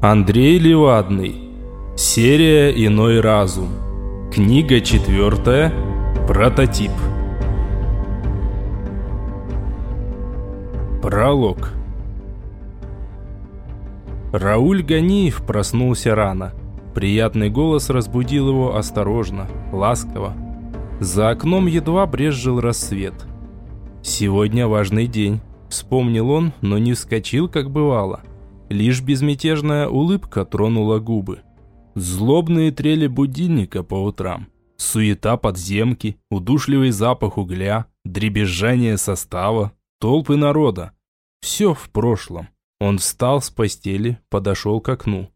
Андрей Левадный. Серия «Иной разум». Книга четвертая. Прототип. Пролог. Рауль Ганиев проснулся рано. Приятный голос разбудил его осторожно, ласково. За окном едва брезжил рассвет. «Сегодня важный день», – вспомнил он, но не вскочил, как бывало – Лишь безмятежная улыбка тронула губы. Злобные трели будильника по утрам. Суета подземки, удушливый запах угля, дребезжание состава, толпы народа. Все в прошлом. Он встал с постели, подошел к окну.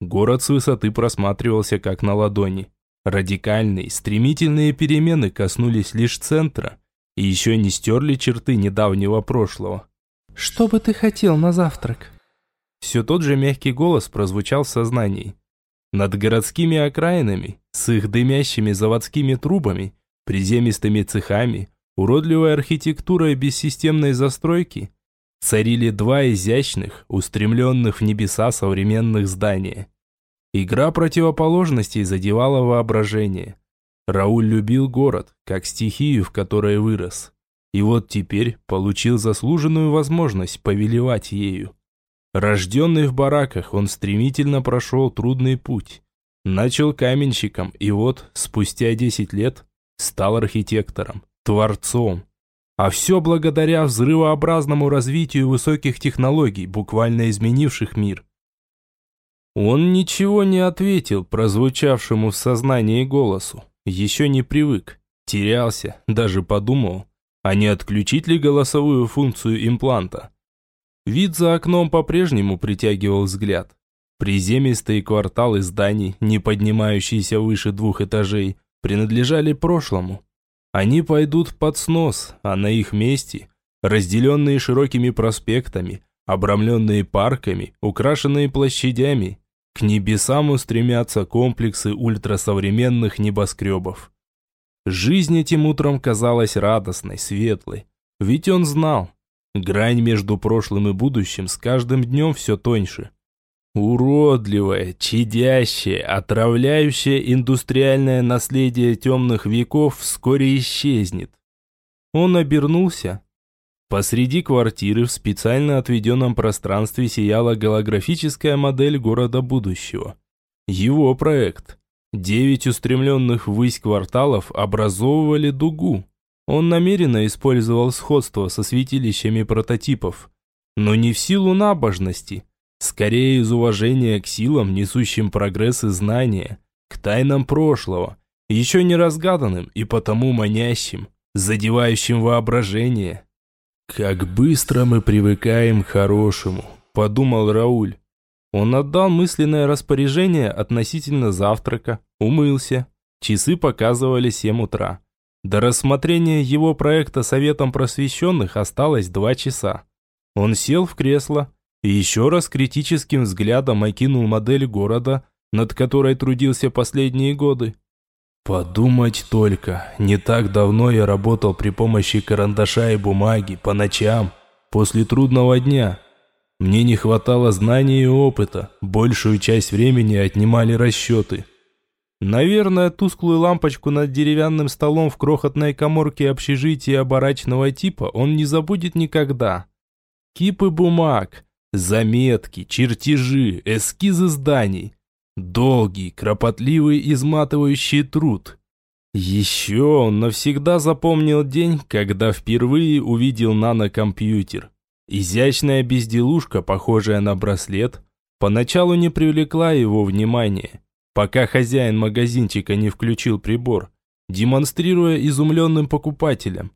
Город с высоты просматривался как на ладони. Радикальные, стремительные перемены коснулись лишь центра и еще не стерли черты недавнего прошлого. «Что бы ты хотел на завтрак?» Все тот же мягкий голос прозвучал в сознании. Над городскими окраинами, с их дымящими заводскими трубами, приземистыми цехами, уродливой архитектурой бессистемной застройки, царили два изящных, устремленных в небеса современных здания. Игра противоположностей задевала воображение. Рауль любил город, как стихию, в которой вырос. И вот теперь получил заслуженную возможность повелевать ею. Рожденный в бараках, он стремительно прошел трудный путь. Начал каменщиком и вот, спустя 10 лет, стал архитектором, творцом. А все благодаря взрывообразному развитию высоких технологий, буквально изменивших мир. Он ничего не ответил прозвучавшему в сознании голосу. Еще не привык, терялся, даже подумал, а не отключить ли голосовую функцию импланта. Вид за окном по-прежнему притягивал взгляд. Приземистые кварталы зданий, не поднимающиеся выше двух этажей, принадлежали прошлому. Они пойдут под снос, а на их месте, разделенные широкими проспектами, обрамленные парками, украшенные площадями, к небесам устремятся комплексы ультрасовременных небоскребов. Жизнь этим утром казалась радостной, светлой. Ведь он знал, Грань между прошлым и будущим с каждым днем все тоньше. Уродливое, чадящее, отравляющее индустриальное наследие темных веков вскоре исчезнет. Он обернулся. Посреди квартиры в специально отведенном пространстве сияла голографическая модель города будущего. Его проект. Девять устремленных ввысь кварталов образовывали дугу, он намеренно использовал сходство со святилищами прототипов, но не в силу набожности, скорее из уважения к силам, несущим прогресс и знания, к тайнам прошлого, еще не разгаданным и потому манящим, задевающим воображение. «Как быстро мы привыкаем к хорошему», – подумал Рауль. Он отдал мысленное распоряжение относительно завтрака, умылся. Часы показывали семь утра. До рассмотрения его проекта Советом просвещенных осталось два часа. Он сел в кресло и еще раз критическим взглядом окинул модель города, над которой трудился последние годы. Подумать только, не так давно я работал при помощи карандаша и бумаги по ночам, после трудного дня. Мне не хватало знаний и опыта, большую часть времени отнимали расчеты – Наверное, тусклую лампочку над деревянным столом в крохотной коморке общежития барачного типа он не забудет никогда. Кипы бумаг, заметки, чертежи, эскизы зданий. Долгий, кропотливый, изматывающий труд. Еще он навсегда запомнил день, когда впервые увидел нанокомпьютер. Изящная безделушка, похожая на браслет, поначалу не привлекла его внимания пока хозяин магазинчика не включил прибор, демонстрируя изумленным покупателям.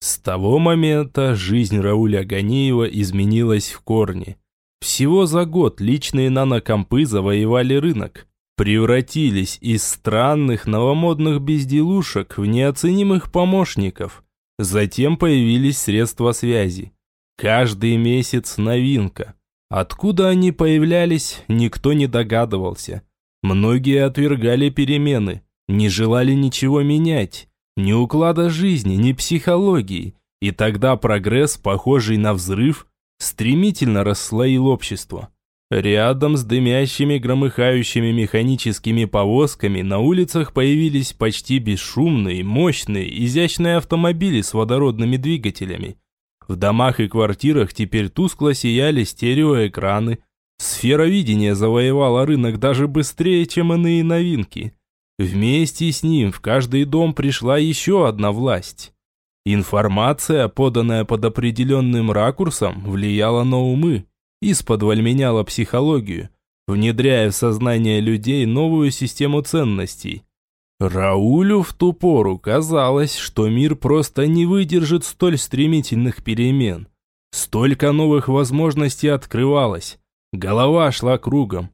С того момента жизнь Рауля Ганиева изменилась в корне. Всего за год личные нанокомпы завоевали рынок, превратились из странных новомодных безделушек в неоценимых помощников. Затем появились средства связи. Каждый месяц новинка. Откуда они появлялись, никто не догадывался. Многие отвергали перемены, не желали ничего менять, ни уклада жизни, ни психологии. И тогда прогресс, похожий на взрыв, стремительно расслоил общество. Рядом с дымящими громыхающими механическими повозками на улицах появились почти бесшумные, мощные, изящные автомобили с водородными двигателями. В домах и квартирах теперь тускло сияли стереоэкраны. Сфера видения завоевала рынок даже быстрее, чем иные новинки. Вместе с ним в каждый дом пришла еще одна власть. Информация, поданная под определенным ракурсом, влияла на умы исподволь меняла психологию, внедряя в сознание людей новую систему ценностей. Раулю в ту пору казалось, что мир просто не выдержит столь стремительных перемен. Столько новых возможностей открывалось, голова шла кругом.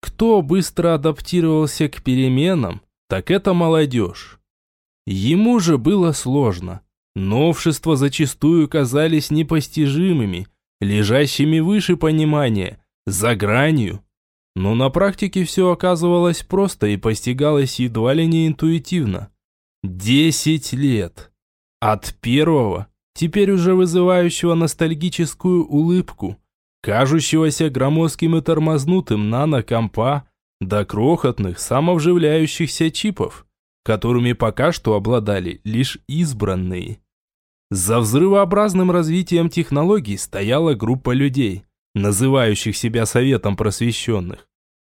Кто быстро адаптировался к переменам, так это молодежь. Ему же было сложно. Новшества зачастую казались непостижимыми, лежащими выше понимания, за гранью. Но на практике все оказывалось просто и постигалось едва ли не интуитивно. Десять лет. От первого, теперь уже вызывающего ностальгическую улыбку, кажущегося громоздким и тормознутым нанокомпа, до крохотных самовживляющихся чипов, которыми пока что обладали лишь избранные. За взрывообразным развитием технологий стояла группа людей, называющих себя Советом Просвещенных.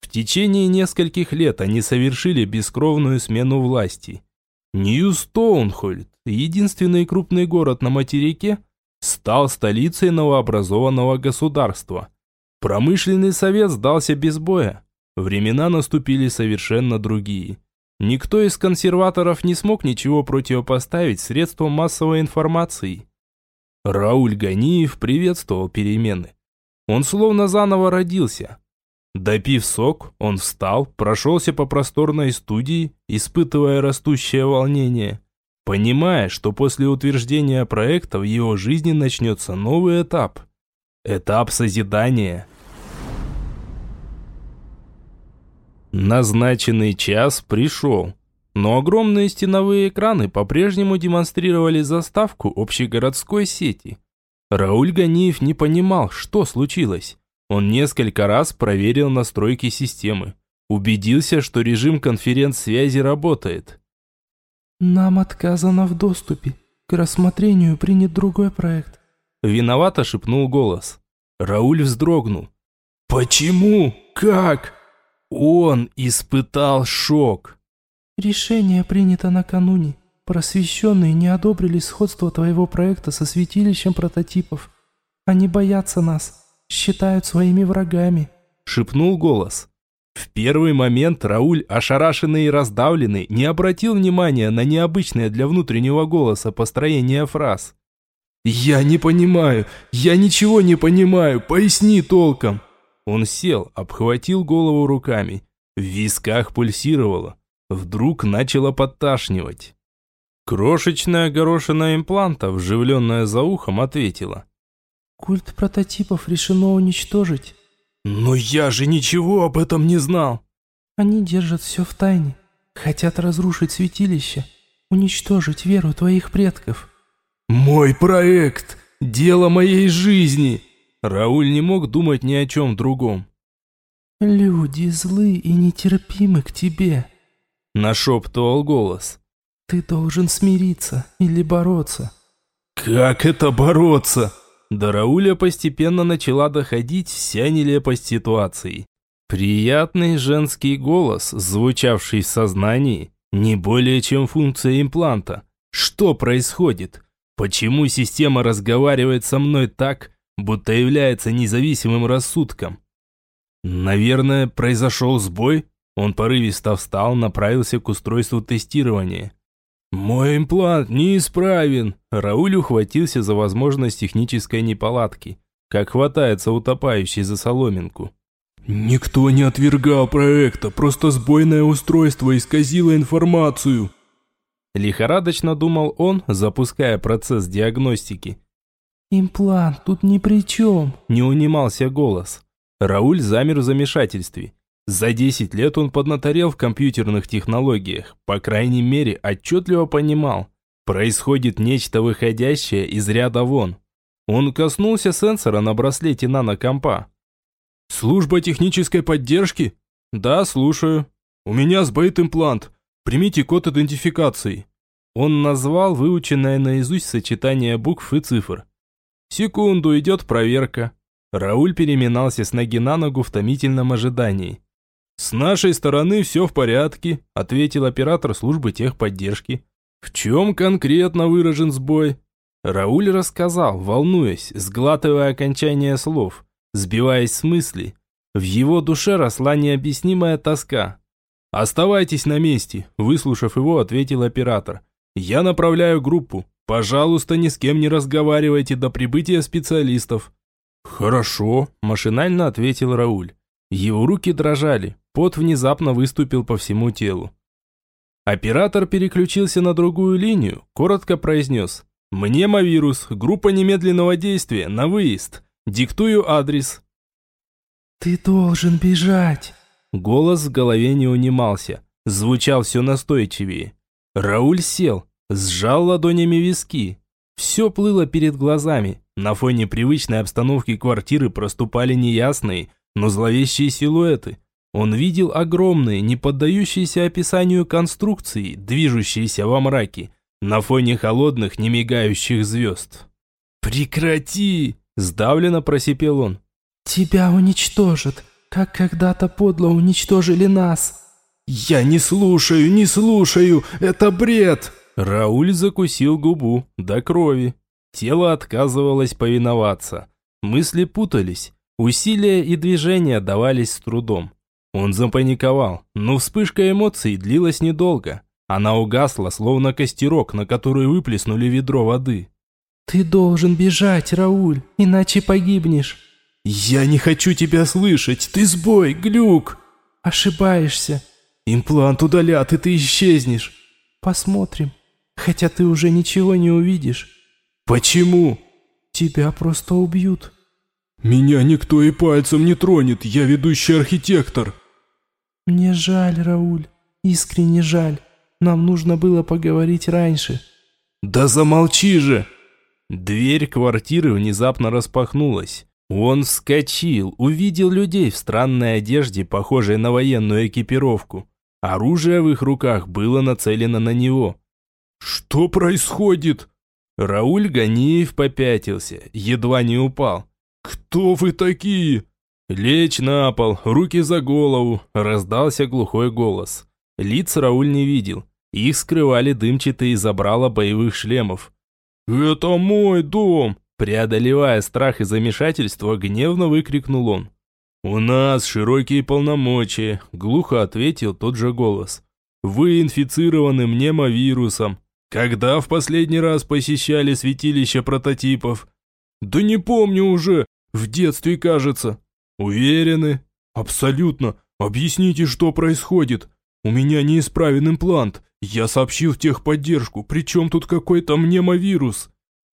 В течение нескольких лет они совершили бескровную смену власти. Нью-Стоунхольд, единственный крупный город на материке, стал столицей новообразованного государства. Промышленный совет сдался без боя. Времена наступили совершенно другие. Никто из консерваторов не смог ничего противопоставить средствам массовой информации. Рауль Ганиев приветствовал перемены. Он словно заново родился. Допив сок, он встал, прошелся по просторной студии, испытывая растущее волнение, понимая, что после утверждения проекта в его жизни начнется новый этап. Этап созидания – Назначенный час пришел, но огромные стеновые экраны по-прежнему демонстрировали заставку общегородской сети. Рауль Ганиев не понимал, что случилось. Он несколько раз проверил настройки системы. Убедился, что режим конференц-связи работает. «Нам отказано в доступе. К рассмотрению принят другой проект». Виновато шепнул голос. Рауль вздрогнул. «Почему? Как?» Он испытал шок. Решение принято накануне. Просвещенные не одобрили сходство твоего проекта со святилищем прототипов. Они боятся нас, считают своими врагами. Шепнул голос. В первый момент Рауль, ошарашенный и раздавленный, не обратил внимания на необычное для внутреннего голоса построение фраз. «Я не понимаю, я ничего не понимаю, поясни толком!» Он сел, обхватил голову руками. В висках пульсировало. Вдруг начало подташнивать. Крошечная горошина импланта, вживленная за ухом, ответила. «Культ прототипов решено уничтожить». «Но я же ничего об этом не знал». «Они держат все в тайне. Хотят разрушить святилище, уничтожить веру твоих предков». «Мой проект! Дело моей жизни!» Рауль не мог думать ни о чем другом. «Люди злы и нетерпимы к тебе», – нашептывал голос. «Ты должен смириться или бороться». «Как это бороться?» До Рауля постепенно начала доходить вся нелепость ситуации. Приятный женский голос, звучавший в сознании, не более чем функция импланта. Что происходит? Почему система разговаривает со мной так, будто является независимым рассудком. Наверное, произошел сбой. Он порывисто встал, направился к устройству тестирования. «Мой имплант неисправен!» Рауль ухватился за возможность технической неполадки, как хватается утопающий за соломинку. «Никто не отвергал проекта, просто сбойное устройство исказило информацию!» Лихорадочно думал он, запуская процесс диагностики. «Имплант тут ни при чем», – не унимался голос. Рауль замер в замешательстве. За 10 лет он поднаторел в компьютерных технологиях, по крайней мере, отчетливо понимал, происходит нечто выходящее из ряда вон. Он коснулся сенсора на браслете нанокомпа. Служба технической поддержки? Да, слушаю. У меня сбоит имплант. Примите код идентификации. Он назвал выученное наизусть сочетание букв и цифр. Секунду, идет проверка. Рауль переминался с ноги на ногу в томительном ожидании. «С нашей стороны все в порядке», – ответил оператор службы техподдержки. «В чем конкретно выражен сбой?» Рауль рассказал, волнуясь, сглатывая окончание слов, сбиваясь с мысли. В его душе росла необъяснимая тоска. «Оставайтесь на месте», – выслушав его, ответил оператор. «Я направляю группу. Пожалуйста, ни с кем не разговаривайте до прибытия специалистов». «Хорошо», – машинально ответил Рауль. Его руки дрожали, пот внезапно выступил по всему телу. Оператор переключился на другую линию, коротко произнес «Мнемовирус, группа немедленного действия, на выезд. Диктую адрес». «Ты должен бежать!» Голос в голове не унимался, звучал все настойчивее. Рауль сел, сжал ладонями виски. Все плыло перед глазами. На фоне привычной обстановки квартиры проступали неясные, но зловещие силуэты. Он видел огромные, не поддающиеся описанию конструкции, движущиеся во мраке, на фоне холодных, немигающих звезд. «Прекрати!» – сдавленно просипел он. «Тебя уничтожат, как когда-то подло уничтожили нас!» «Я не слушаю, не слушаю! Это бред!» Рауль закусил губу до крови. Тело отказывалось повиноваться. Мысли путались. Усилия и движения давались с трудом. Он запаниковал, но вспышка эмоций длилась недолго. Она угасла, словно костерок, на который выплеснули ведро воды. «Ты должен бежать, Рауль, иначе погибнешь». «Я не хочу тебя слышать! Ты сбой, глюк!» «Ошибаешься». «Имплант удалят, и ты исчезнешь». «Посмотрим. Хотя ты уже ничего не увидишь». «Почему?» «Тебя просто убьют». «Меня никто и пальцем не тронет, я ведущий архитектор». «Мне жаль, Рауль, искренне жаль. Нам нужно было поговорить раньше». «Да замолчи же!» Дверь квартиры внезапно распахнулась. Он вскочил, увидел людей в странной одежде, похожей на военную экипировку. Оружие в их руках было нацелено на него. «Что происходит?» Рауль Ганиев попятился, едва не упал. «Кто вы такие?» «Лечь на пол, руки за голову», – раздался глухой голос. Лиц Рауль не видел. Их скрывали дымчатые забрала боевых шлемов. «Это мой дом!» Преодолевая страх и замешательство, гневно выкрикнул он. «У нас широкие полномочия», – глухо ответил тот же голос. «Вы инфицированы мнемовирусом. Когда в последний раз посещали святилище прототипов?» «Да не помню уже. В детстве, кажется». «Уверены?» «Абсолютно. Объясните, что происходит. У меня неисправен имплант. Я сообщил техподдержку, причем тут какой-то мнемовирус».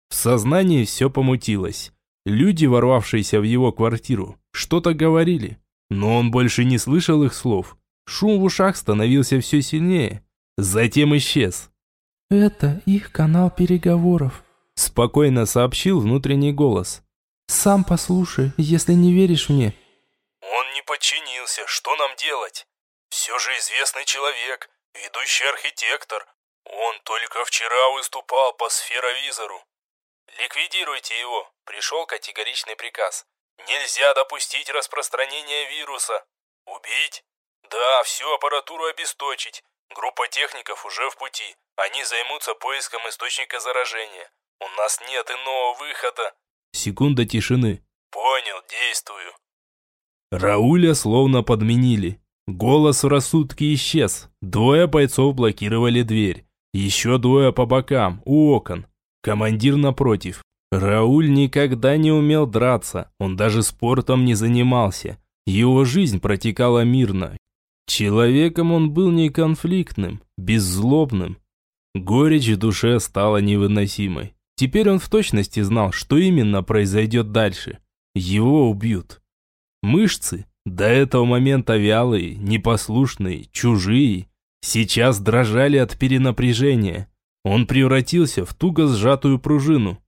В сознании все помутилось. Люди, ворвавшиеся в его квартиру, что-то говорили, но он больше не слышал их слов. Шум в ушах становился все сильнее, затем исчез. «Это их канал переговоров», – спокойно сообщил внутренний голос. «Сам послушай, если не веришь мне». «Он не подчинился, что нам делать? Все же известный человек, ведущий архитектор. Он только вчера выступал по сферовизору. «Ликвидируйте его!» – пришел категоричный приказ. «Нельзя допустить распространения вируса!» «Убить?» «Да, всю аппаратуру обесточить. Группа техников уже в пути. Они займутся поиском источника заражения. У нас нет иного выхода». Секунда тишины. «Понял, действую». Рауля словно подменили. Голос в рассудке исчез. Двое бойцов блокировали дверь. Еще двое по бокам, у окон. Командир напротив. Рауль никогда не умел драться, он даже спортом не занимался. Его жизнь протекала мирно. Человеком он был не конфликтным, беззлобным. Горечь в душе стала невыносимой. Теперь он в точности знал, что именно произойдет дальше. Его убьют. Мышцы, до этого момента вялые, непослушные, чужие, сейчас дрожали от перенапряжения. Он превратился в туго сжатую пружину.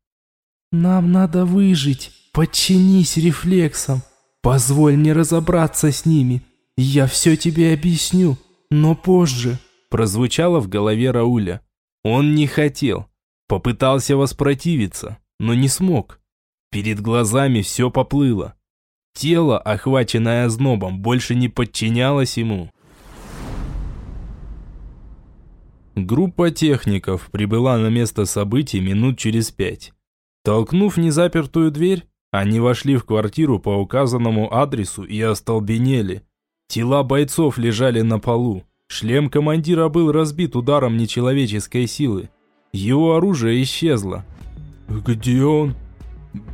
«Нам надо выжить. Подчинись рефлексам». Позволь мне разобраться с ними. Я все тебе объясню, но позже». Прозвучало в голове Рауля. Он не хотел. Попытался воспротивиться, но не смог. Перед глазами все поплыло. Тело, охваченное ознобом, больше не подчинялось ему. Группа техников прибыла на место событий минут через пять. Толкнув незапертую дверь, они вошли в квартиру по указанному адресу и остолбенели. Тела бойцов лежали на полу. Шлем командира был разбит ударом нечеловеческой силы. Его оружие исчезло. «Где он?»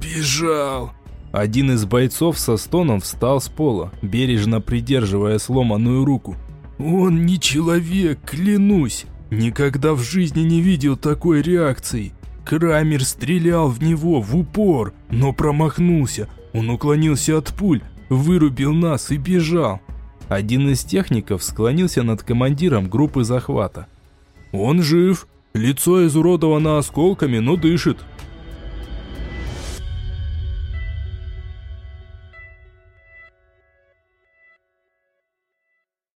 «Бежал!» Один из бойцов со стоном встал с пола, бережно придерживая сломанную руку. «Он не человек, клянусь! Никогда в жизни не видел такой реакции! Крамер стрелял в него в упор, но промахнулся. Он уклонился от пуль, вырубил нас и бежал!» Один из техников склонился над командиром группы захвата. «Он жив! Лицо изуродовано осколками, но дышит!»